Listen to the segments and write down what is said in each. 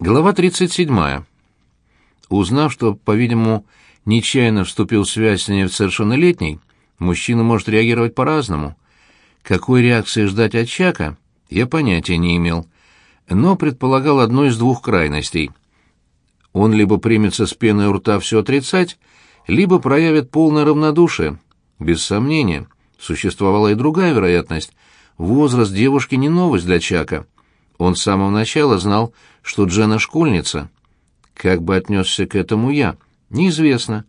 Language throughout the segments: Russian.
Глава 37. Узнав, что, по-видимому, нечаянно вступил в связь с несовершеннолетней, мужчина может реагировать по-разному. Какой реакции ждать от Чака, я понятия не имел, но предполагал одну из двух крайностей. Он либо примется с пеной у рта все отрицать, либо проявит полное равнодушие. Без сомнения, существовала и другая вероятность. Возраст девушки не новость для Чака — он с самого начала знал, что Джена школьница. Как бы отнесся к этому я, неизвестно.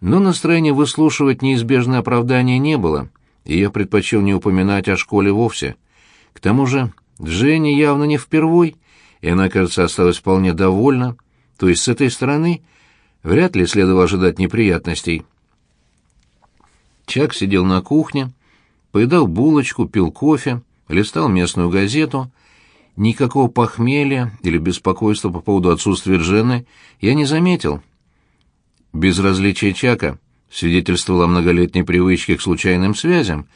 Но настроения выслушивать неизбежное оправдание не было, и я предпочел не упоминать о школе вовсе. К тому же Дженни явно не впервой, и она, кажется, осталась вполне довольна, то есть с этой стороны вряд ли следовало ожидать неприятностей. Чак сидел на кухне, поедал булочку, пил кофе, листал местную газету — Никакого похмелья или беспокойства по поводу отсутствия Джены я не заметил. Безразличие Чака свидетельствовало о многолетней привычке к случайным связям,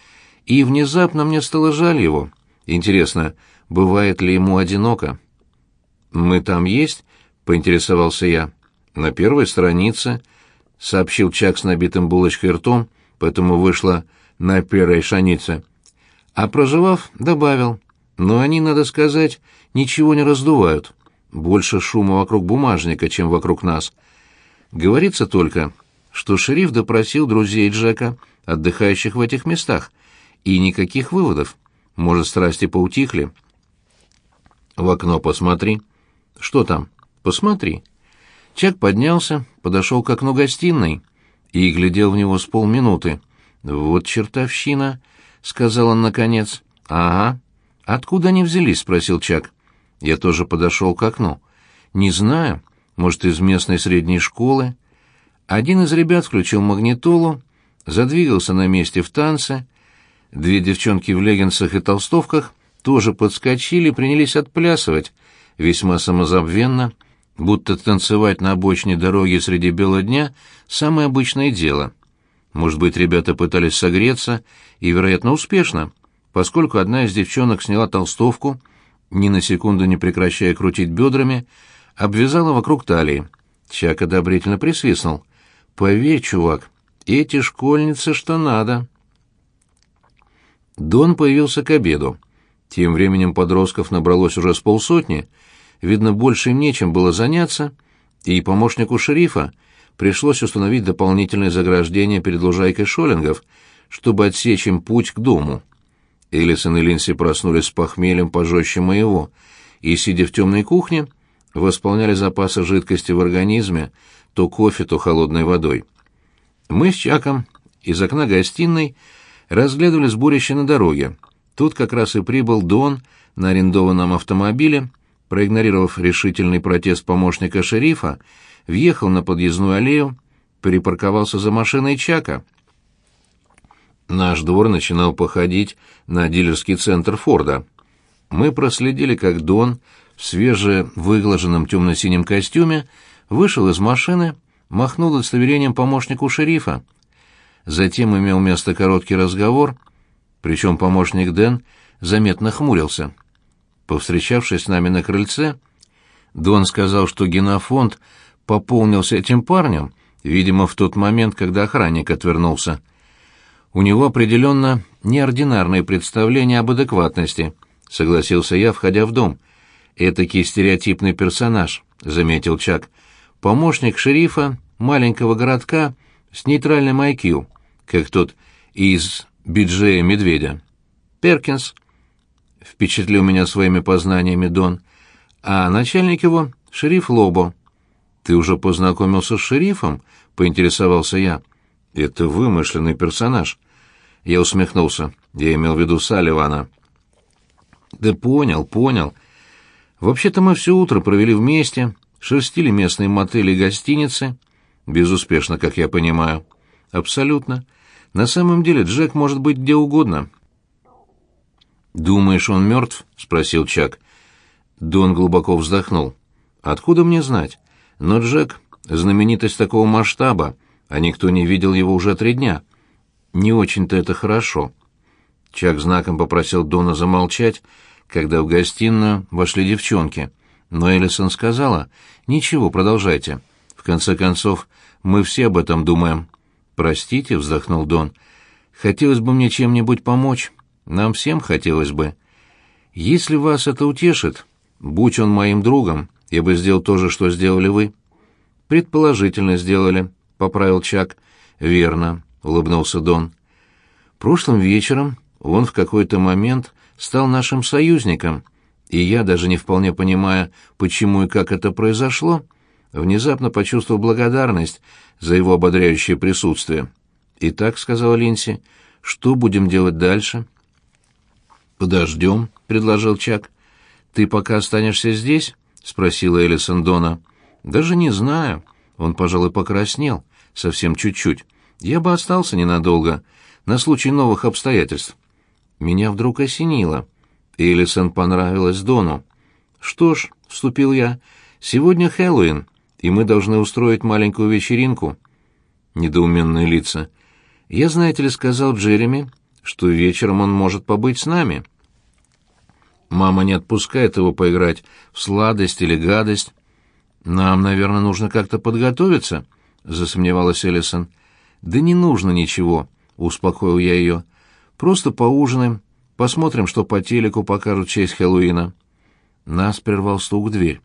и внезапно мне стало жаль его. Интересно, бывает ли ему одиноко? «Мы там есть?» — поинтересовался я. «На первой странице», — сообщил Чак с набитым булочкой ртом, поэтому вышло «на первой шанице». А проживав, добавил но они, надо сказать, ничего не раздувают. Больше шума вокруг бумажника, чем вокруг нас. Говорится только, что шериф допросил друзей Джека, отдыхающих в этих местах, и никаких выводов. Может, страсти поутихли. В окно посмотри. Что там? Посмотри. Чак поднялся, подошел к окну гостиной и глядел в него с полминуты. «Вот чертовщина», — сказал он наконец. «Ага, «Откуда они взялись?» — спросил Чак. Я тоже подошел к окну. «Не знаю. Может, из местной средней школы?» Один из ребят включил магнитолу, задвигался на месте в танце. Две девчонки в леггинсах и толстовках тоже подскочили и принялись отплясывать, весьма самозабвенно, будто танцевать на обочине дороги среди бела дня — самое обычное дело. Может быть, ребята пытались согреться, и, вероятно, успешно поскольку одна из девчонок сняла толстовку, ни на секунду не прекращая крутить бедрами, обвязала вокруг талии. Чак одобрительно присвистнул. «Поверь, чувак, эти школьницы что надо». Дон появился к обеду. Тем временем подростков набралось уже с полсотни, видно, больше им нечем было заняться, и помощнику шерифа пришлось установить дополнительное заграждение перед лужайкой шоллингов, чтобы отсечь им путь к дому. Элисон и Линси проснулись с похмельем пожестче моего, и, сидя в темной кухне, восполняли запасы жидкости в организме то кофе, то холодной водой. Мы с Чаком из окна гостиной разглядывали сборище на дороге. Тут как раз и прибыл Дон на арендованном автомобиле, проигнорировав решительный протест помощника шерифа, въехал на подъездную аллею, припарковался за машиной Чака — Наш двор начинал походить на дилерский центр Форда. Мы проследили, как Дон в свежевыглаженном темно-синем костюме вышел из машины, махнул удостоверением помощнику шерифа. Затем имел место короткий разговор, причем помощник Дэн заметно хмурился. Повстречавшись с нами на крыльце, Дон сказал, что генофонд пополнился этим парнем, видимо, в тот момент, когда охранник отвернулся. У него определенно неординарные представления об адекватности, согласился я, входя в дом. Этакий стереотипный персонаж, заметил Чак. Помощник шерифа маленького городка с нейтральным IQ, как тот из Биджея Медведя. Перкинс впечатлил меня своими познаниями Дон, а начальник его — шериф Лобо. «Ты уже познакомился с шерифом?» — поинтересовался я. Это вымышленный персонаж. Я усмехнулся. Я имел в виду Салливана. Да понял, понял. Вообще-то мы все утро провели вместе, шерстили местные мотели и гостиницы. Безуспешно, как я понимаю. Абсолютно. На самом деле Джек может быть где угодно. «Думаешь, он мертв?» — спросил Чак. Дон глубоко вздохнул. «Откуда мне знать? Но Джек — знаменитость такого масштаба, а никто не видел его уже три дня. Не очень-то это хорошо. Чак знаком попросил Дона замолчать, когда в гостиную вошли девчонки. Но Эллисон сказала, «Ничего, продолжайте. В конце концов, мы все об этом думаем». «Простите», — вздохнул Дон, — «хотелось бы мне чем-нибудь помочь. Нам всем хотелось бы. Если вас это утешит, будь он моим другом, я бы сделал то же, что сделали вы». «Предположительно сделали», — поправил Чак. «Верно», — улыбнулся Дон. «Прошлым вечером он в какой-то момент стал нашим союзником, и я, даже не вполне понимая, почему и как это произошло, внезапно почувствовал благодарность за его ободряющее присутствие. «Итак», — сказала Линси, — «что будем делать дальше?» «Подождем», — предложил Чак. «Ты пока останешься здесь?» — спросила Элисон Дона. «Даже не знаю». Он, пожалуй, покраснел. Совсем чуть-чуть. «Я бы остался ненадолго, на случай новых обстоятельств». Меня вдруг осенило. Элисон понравилась Дону. «Что ж», — вступил я, — «сегодня Хэллоуин, и мы должны устроить маленькую вечеринку». Недоуменные лица. «Я, знаете ли, сказал Джереми, что вечером он может побыть с нами». Мама не отпускает его поиграть в сладость или гадость. «Нам, наверное, нужно как-то подготовиться», — засомневалась Эллисон. «Да не нужно ничего», — успокоил я ее. Просто поужинаем, посмотрим, что по телеку покажут честь Хэллоуина». Нас прервал стук в дверь.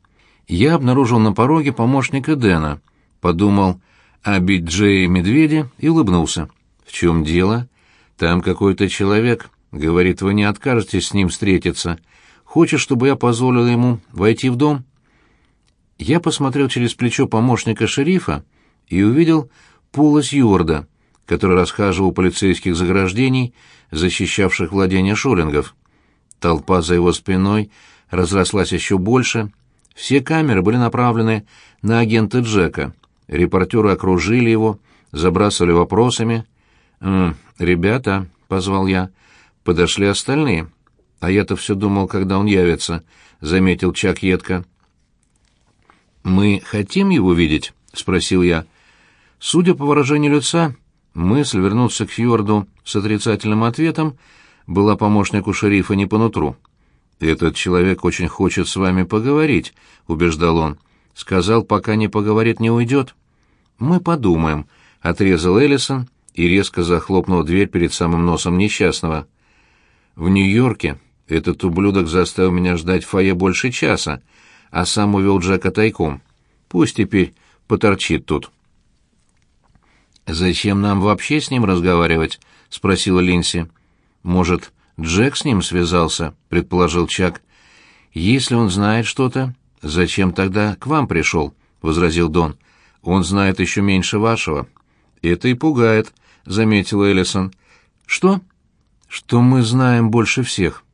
Я обнаружил на пороге помощника Дэна, подумал о Биджее Медведе и улыбнулся. «В чем дело? Там какой-то человек, говорит, вы не откажетесь с ним встретиться. Хочет, чтобы я позволил ему войти в дом?» Я посмотрел через плечо помощника шерифа и увидел Пула Сьюарда, который расхаживал полицейских заграждений, защищавших владения шолингов. Толпа за его спиной разрослась еще больше. Все камеры были направлены на агента Джека. Репортеры окружили его, забрасывали вопросами. «М, «Ребята», — позвал я, — «подошли остальные». «А я-то все думал, когда он явится», — заметил Чак едко. «Мы хотим его видеть?» — спросил я. Судя по выражению лица, Мысль вернуться к Фьорду с отрицательным ответом была помощнику шерифа не по нутру. «Этот человек очень хочет с вами поговорить», — убеждал он. «Сказал, пока не поговорит, не уйдет». «Мы подумаем», — отрезал Эллисон и резко захлопнул дверь перед самым носом несчастного. «В Нью-Йорке этот ублюдок заставил меня ждать в фойе больше часа, а сам увел Джека тайком. Пусть теперь поторчит тут». «Зачем нам вообще с ним разговаривать?» — спросила Линси. «Может, Джек с ним связался?» — предположил Чак. «Если он знает что-то, зачем тогда к вам пришел?» — возразил Дон. «Он знает еще меньше вашего». «Это и пугает», — заметила Эллисон. «Что?» «Что мы знаем больше всех».